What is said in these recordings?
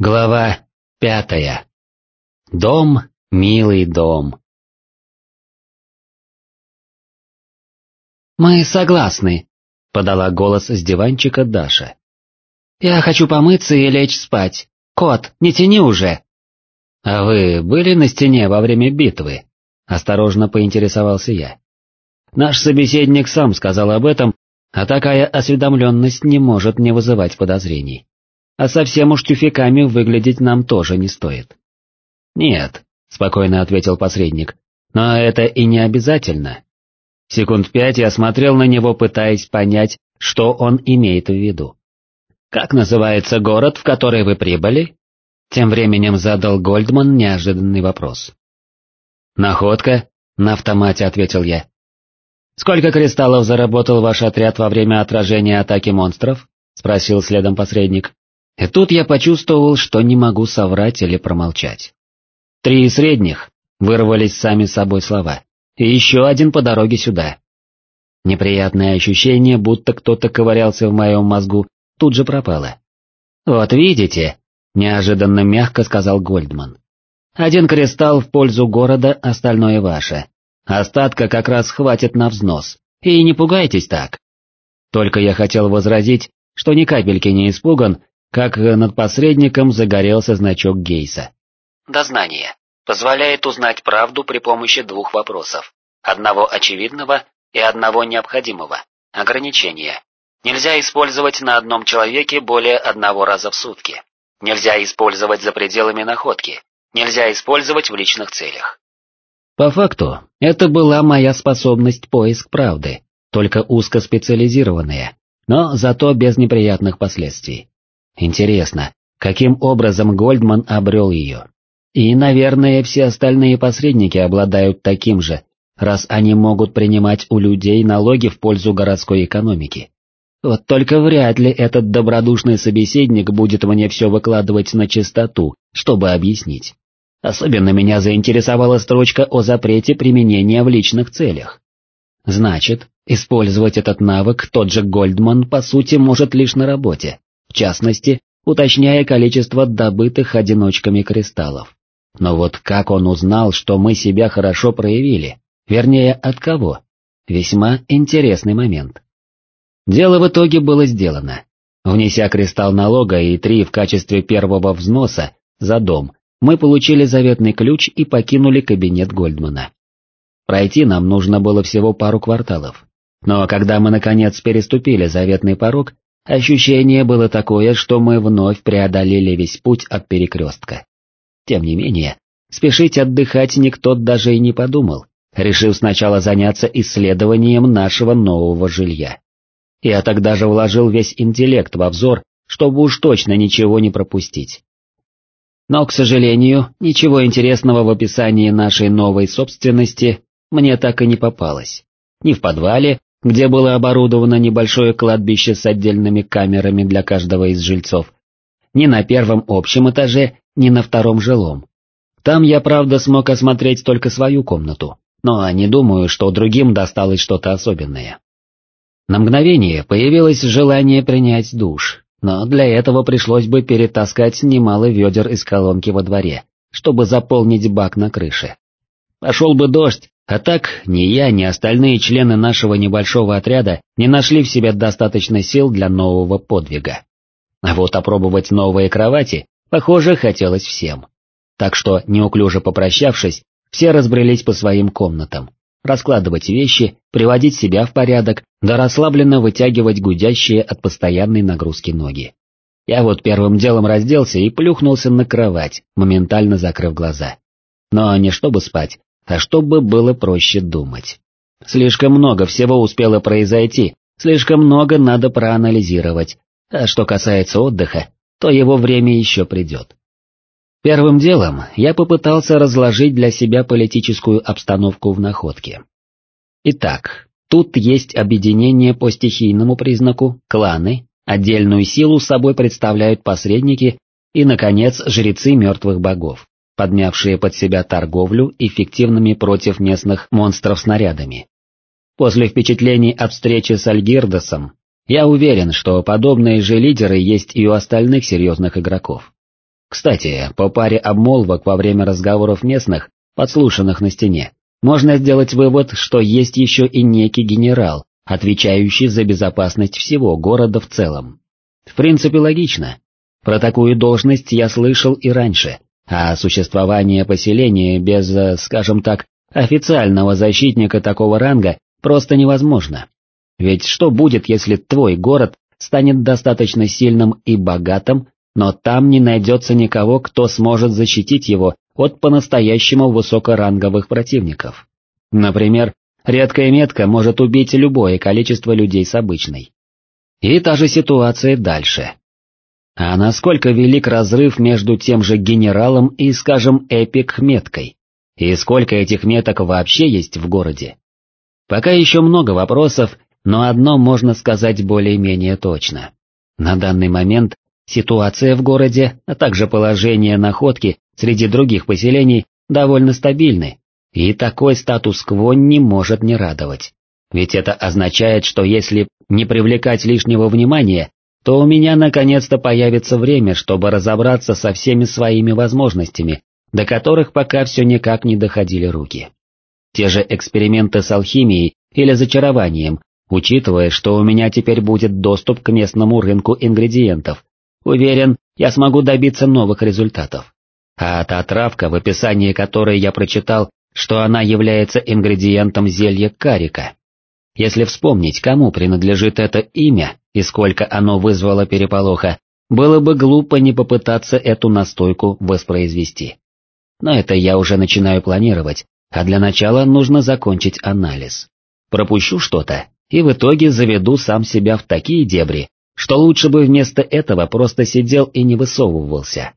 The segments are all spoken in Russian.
Глава пятая. Дом, милый дом. «Мы согласны», — подала голос с диванчика Даша. «Я хочу помыться и лечь спать. Кот, не тяни уже!» «А вы были на стене во время битвы?» — осторожно поинтересовался я. Наш собеседник сам сказал об этом, а такая осведомленность не может не вызывать подозрений а совсем уж тюфяками выглядеть нам тоже не стоит. «Нет», — спокойно ответил посредник, — «но это и не обязательно». Секунд пять я смотрел на него, пытаясь понять, что он имеет в виду. «Как называется город, в который вы прибыли?» Тем временем задал Гольдман неожиданный вопрос. «Находка?» — на автомате ответил я. «Сколько кристаллов заработал ваш отряд во время отражения атаки монстров?» — спросил следом посредник. И тут я почувствовал, что не могу соврать или промолчать. Три средних, вырвались сами собой слова, и еще один по дороге сюда. Неприятное ощущение, будто кто-то ковырялся в моем мозгу, тут же пропало. «Вот видите», — неожиданно мягко сказал Гольдман. «Один кристалл в пользу города, остальное ваше. Остатка как раз хватит на взнос, и не пугайтесь так». Только я хотел возразить, что ни капельки не испуган, как над посредником загорелся значок Гейса. Дознание. Позволяет узнать правду при помощи двух вопросов. Одного очевидного и одного необходимого. Ограничение. Нельзя использовать на одном человеке более одного раза в сутки. Нельзя использовать за пределами находки. Нельзя использовать в личных целях. По факту, это была моя способность поиск правды, только узкоспециализированная, но зато без неприятных последствий. Интересно, каким образом Гольдман обрел ее? И, наверное, все остальные посредники обладают таким же, раз они могут принимать у людей налоги в пользу городской экономики. Вот только вряд ли этот добродушный собеседник будет мне все выкладывать на чистоту, чтобы объяснить. Особенно меня заинтересовала строчка о запрете применения в личных целях. Значит, использовать этот навык тот же Гольдман по сути может лишь на работе частности, уточняя количество добытых одиночками кристаллов. Но вот как он узнал, что мы себя хорошо проявили, вернее, от кого? Весьма интересный момент. Дело в итоге было сделано. Внеся кристалл налога и три в качестве первого взноса за дом, мы получили заветный ключ и покинули кабинет Гольдмана. Пройти нам нужно было всего пару кварталов. Но когда мы наконец переступили заветный порог, Ощущение было такое, что мы вновь преодолели весь путь от перекрестка. Тем не менее, спешить отдыхать никто даже и не подумал, решив сначала заняться исследованием нашего нового жилья. Я тогда же вложил весь интеллект во взор, чтобы уж точно ничего не пропустить. Но, к сожалению, ничего интересного в описании нашей новой собственности мне так и не попалось. Ни в подвале, где было оборудовано небольшое кладбище с отдельными камерами для каждого из жильцов. Ни на первом общем этаже, ни на втором жилом. Там я, правда, смог осмотреть только свою комнату, но не думаю, что другим досталось что-то особенное. На мгновение появилось желание принять душ, но для этого пришлось бы перетаскать немало ведер из колонки во дворе, чтобы заполнить бак на крыше. Пошел бы дождь, а так, ни я, ни остальные члены нашего небольшого отряда не нашли в себе достаточно сил для нового подвига. А вот опробовать новые кровати, похоже, хотелось всем. Так что, неуклюже попрощавшись, все разбрелись по своим комнатам, раскладывать вещи, приводить себя в порядок, да расслабленно вытягивать гудящие от постоянной нагрузки ноги. Я вот первым делом разделся и плюхнулся на кровать, моментально закрыв глаза. Но не чтобы спать, а чтобы было проще думать. Слишком много всего успело произойти, слишком много надо проанализировать, а что касается отдыха, то его время еще придет. Первым делом я попытался разложить для себя политическую обстановку в находке. Итак, тут есть объединение по стихийному признаку, кланы, отдельную силу собой представляют посредники и, наконец, жрецы мертвых богов подмявшие под себя торговлю эффективными против местных монстров снарядами. После впечатлений от встречи с Альгирдосом, я уверен, что подобные же лидеры есть и у остальных серьезных игроков. Кстати, по паре обмолвок во время разговоров местных, подслушанных на стене, можно сделать вывод, что есть еще и некий генерал, отвечающий за безопасность всего города в целом. В принципе логично. Про такую должность я слышал и раньше, а существование поселения без, э, скажем так, официального защитника такого ранга просто невозможно. Ведь что будет, если твой город станет достаточно сильным и богатым, но там не найдется никого, кто сможет защитить его от по-настоящему высокоранговых противников? Например, редкая метка может убить любое количество людей с обычной. И та же ситуация дальше. А насколько велик разрыв между тем же генералом и, скажем, эпик-меткой? И сколько этих меток вообще есть в городе? Пока еще много вопросов, но одно можно сказать более-менее точно. На данный момент ситуация в городе, а также положение находки среди других поселений довольно стабильны, и такой статус-кво не может не радовать. Ведь это означает, что если не привлекать лишнего внимания, то у меня наконец-то появится время, чтобы разобраться со всеми своими возможностями, до которых пока все никак не доходили руки. Те же эксперименты с алхимией или зачарованием, учитывая, что у меня теперь будет доступ к местному рынку ингредиентов, уверен, я смогу добиться новых результатов. А та травка, в описании которой я прочитал, что она является ингредиентом зелья карика. Если вспомнить, кому принадлежит это имя и сколько оно вызвало переполоха, было бы глупо не попытаться эту настойку воспроизвести. Но это я уже начинаю планировать, а для начала нужно закончить анализ. Пропущу что-то, и в итоге заведу сам себя в такие дебри, что лучше бы вместо этого просто сидел и не высовывался.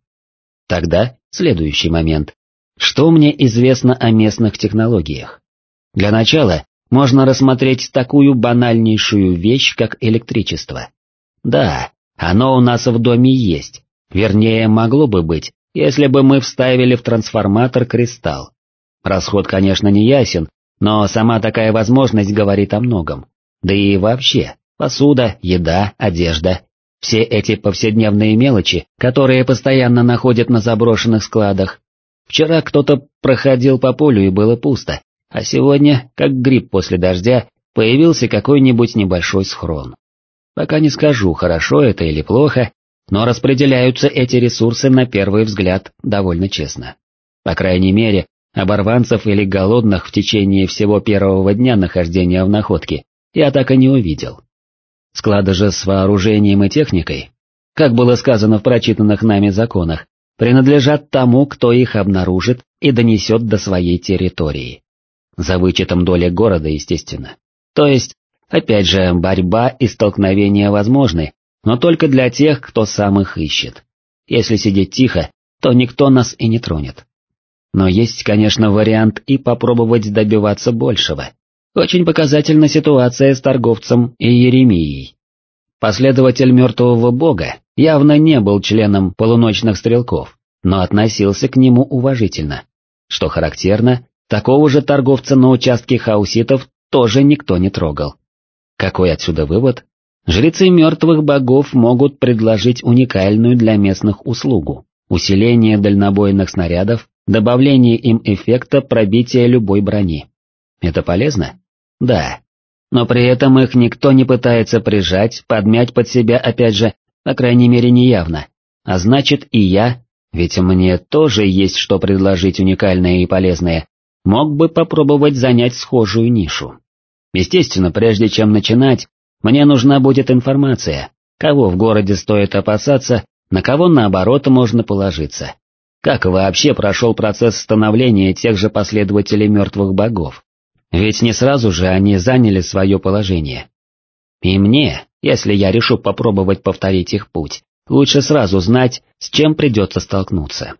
Тогда следующий момент. Что мне известно о местных технологиях? Для начала можно рассмотреть такую банальнейшую вещь, как электричество. Да, оно у нас в доме есть, вернее могло бы быть, если бы мы вставили в трансформатор кристалл. Расход, конечно, не ясен, но сама такая возможность говорит о многом. Да и вообще, посуда, еда, одежда, все эти повседневные мелочи, которые постоянно находят на заброшенных складах. Вчера кто-то проходил по полю и было пусто, а сегодня, как гриб после дождя, появился какой-нибудь небольшой схрон. Пока не скажу, хорошо это или плохо, но распределяются эти ресурсы на первый взгляд довольно честно. По крайней мере, оборванцев или голодных в течение всего первого дня нахождения в находке я так и не увидел. Склады же с вооружением и техникой, как было сказано в прочитанных нами законах, принадлежат тому, кто их обнаружит и донесет до своей территории за вычетом доли города, естественно. То есть, опять же, борьба и столкновения возможны, но только для тех, кто сам их ищет. Если сидеть тихо, то никто нас и не тронет. Но есть, конечно, вариант и попробовать добиваться большего. Очень показательна ситуация с торговцем и Еремией. Последователь мертвого бога явно не был членом полуночных стрелков, но относился к нему уважительно. Что характерно, Такого же торговца на участке хауситов тоже никто не трогал. Какой отсюда вывод? Жрецы мертвых богов могут предложить уникальную для местных услугу – усиление дальнобойных снарядов, добавление им эффекта пробития любой брони. Это полезно? Да. Но при этом их никто не пытается прижать, подмять под себя опять же, по крайней мере неявно. А значит и я, ведь мне тоже есть что предложить уникальное и полезное, мог бы попробовать занять схожую нишу. Естественно, прежде чем начинать, мне нужна будет информация, кого в городе стоит опасаться, на кого наоборот можно положиться. Как вообще прошел процесс становления тех же последователей мертвых богов? Ведь не сразу же они заняли свое положение. И мне, если я решу попробовать повторить их путь, лучше сразу знать, с чем придется столкнуться.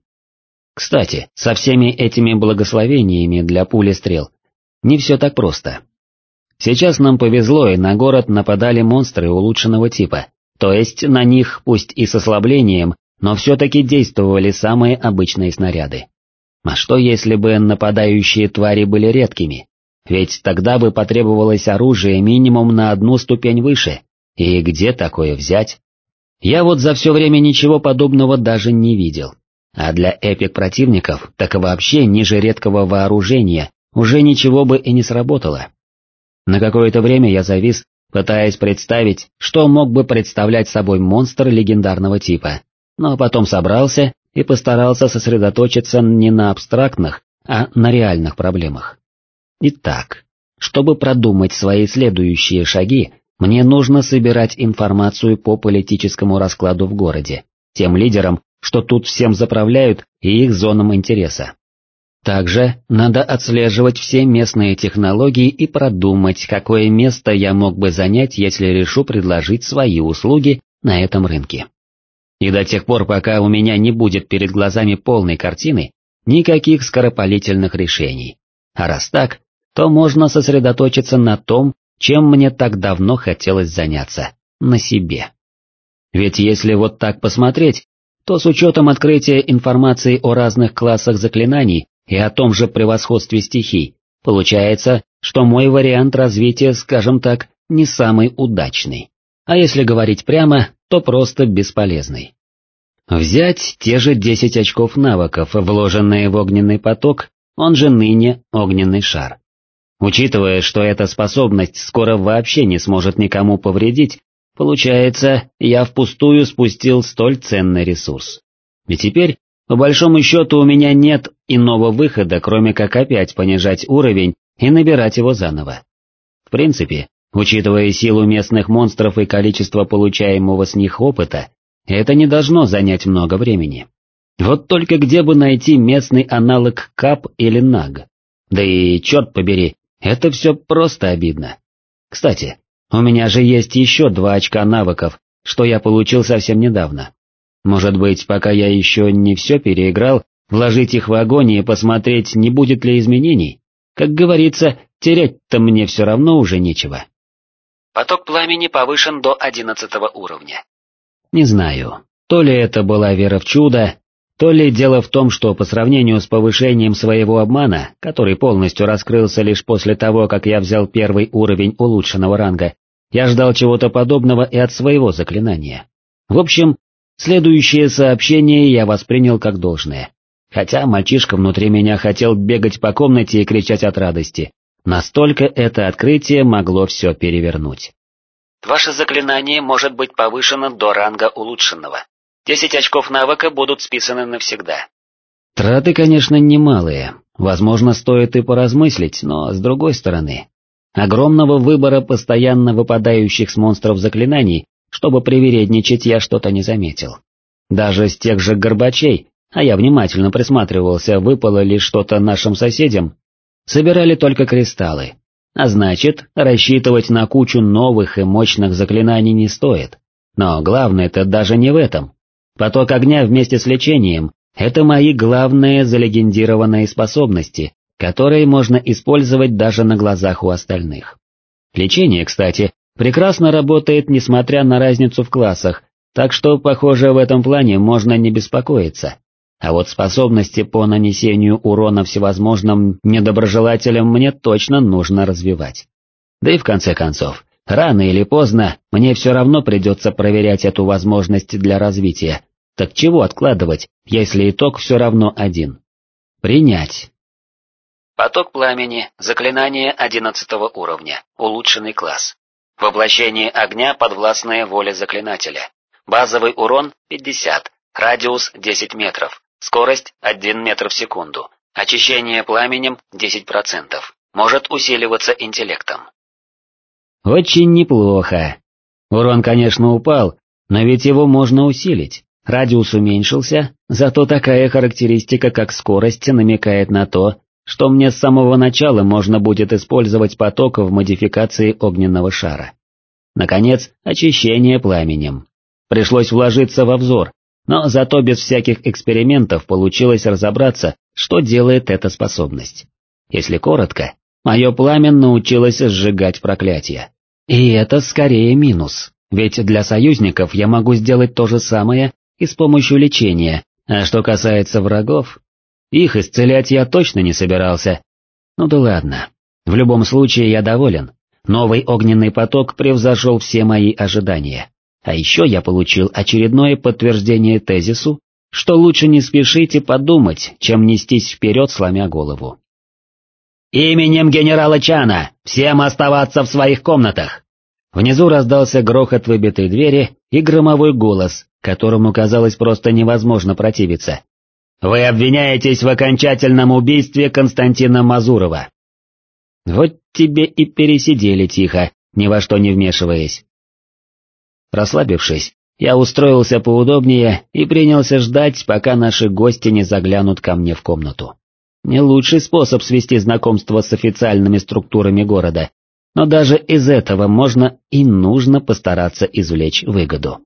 Кстати, со всеми этими благословениями для пули стрел не все так просто. Сейчас нам повезло, и на город нападали монстры улучшенного типа, то есть на них, пусть и с ослаблением, но все-таки действовали самые обычные снаряды. А что если бы нападающие твари были редкими? Ведь тогда бы потребовалось оружие минимум на одну ступень выше, и где такое взять? Я вот за все время ничего подобного даже не видел а для эпик противников так вообще ниже редкого вооружения уже ничего бы и не сработало. На какое-то время я завис, пытаясь представить, что мог бы представлять собой монстр легендарного типа, но потом собрался и постарался сосредоточиться не на абстрактных, а на реальных проблемах. Итак, чтобы продумать свои следующие шаги, мне нужно собирать информацию по политическому раскладу в городе, тем лидерам, что тут всем заправляют и их зонам интереса. Также надо отслеживать все местные технологии и продумать, какое место я мог бы занять, если решу предложить свои услуги на этом рынке. И до тех пор, пока у меня не будет перед глазами полной картины, никаких скоропалительных решений. А раз так, то можно сосредоточиться на том, чем мне так давно хотелось заняться, на себе. Ведь если вот так посмотреть, то с учетом открытия информации о разных классах заклинаний и о том же превосходстве стихий, получается, что мой вариант развития, скажем так, не самый удачный. А если говорить прямо, то просто бесполезный. Взять те же 10 очков навыков, вложенные в огненный поток, он же ныне огненный шар. Учитывая, что эта способность скоро вообще не сможет никому повредить, получается, я впустую спустил столь ценный ресурс. И теперь по большому счету у меня нет иного выхода, кроме как опять понижать уровень и набирать его заново. В принципе, учитывая силу местных монстров и количество получаемого с них опыта, это не должно занять много времени. Вот только где бы найти местный аналог КАП или НАГ? Да и черт побери, это все просто обидно. Кстати, у меня же есть еще два очка навыков, что я получил совсем недавно. Может быть, пока я еще не все переиграл, вложить их в огонь и посмотреть, не будет ли изменений? Как говорится, терять-то мне все равно уже нечего. Поток пламени повышен до одиннадцатого уровня. Не знаю, то ли это была вера в чудо, то ли дело в том, что по сравнению с повышением своего обмана, который полностью раскрылся лишь после того, как я взял первый уровень улучшенного ранга, я ждал чего-то подобного и от своего заклинания. В общем, Следующее сообщение я воспринял как должное. Хотя мальчишка внутри меня хотел бегать по комнате и кричать от радости. Настолько это открытие могло все перевернуть. Ваше заклинание может быть повышено до ранга улучшенного. Десять очков навыка будут списаны навсегда. Траты, конечно, немалые. Возможно, стоит и поразмыслить, но с другой стороны. Огромного выбора постоянно выпадающих с монстров заклинаний чтобы привередничать, я что-то не заметил. Даже с тех же горбачей, а я внимательно присматривался, выпало ли что-то нашим соседям, собирали только кристаллы. А значит, рассчитывать на кучу новых и мощных заклинаний не стоит. Но главное-то даже не в этом. Поток огня вместе с лечением — это мои главные залегендированные способности, которые можно использовать даже на глазах у остальных. Лечение, кстати, прекрасно работает несмотря на разницу в классах, так что, похоже, в этом плане можно не беспокоиться. А вот способности по нанесению урона всевозможным недоброжелателям мне точно нужно развивать. Да и в конце концов, рано или поздно мне все равно придется проверять эту возможность для развития, так чего откладывать, если итог все равно один? Принять. Поток пламени, заклинание одиннадцатого уровня, улучшенный класс. Воплощение огня подвластная воле заклинателя. Базовый урон 50, радиус 10 метров, скорость 1 метр в секунду, очищение пламенем 10%, может усиливаться интеллектом. Очень неплохо. Урон, конечно, упал, но ведь его можно усилить. Радиус уменьшился, зато такая характеристика, как скорость, намекает на то, что мне с самого начала можно будет использовать поток в модификации огненного шара. Наконец, очищение пламенем. Пришлось вложиться во взор, но зато без всяких экспериментов получилось разобраться, что делает эта способность. Если коротко, мое пламя научилось сжигать проклятие. И это скорее минус, ведь для союзников я могу сделать то же самое и с помощью лечения, а что касается врагов, их исцелять я точно не собирался. Ну да ладно. В любом случае я доволен. Новый огненный поток превзошел все мои ожидания. А еще я получил очередное подтверждение тезису, что лучше не спешите подумать, чем нестись вперед, сломя голову. «Именем генерала Чана! Всем оставаться в своих комнатах!» Внизу раздался грохот выбитой двери и громовой голос, которому казалось просто невозможно противиться. «Вы обвиняетесь в окончательном убийстве Константина Мазурова». Вот тебе и пересидели тихо, ни во что не вмешиваясь. Расслабившись, я устроился поудобнее и принялся ждать, пока наши гости не заглянут ко мне в комнату. Не лучший способ свести знакомство с официальными структурами города, но даже из этого можно и нужно постараться извлечь выгоду.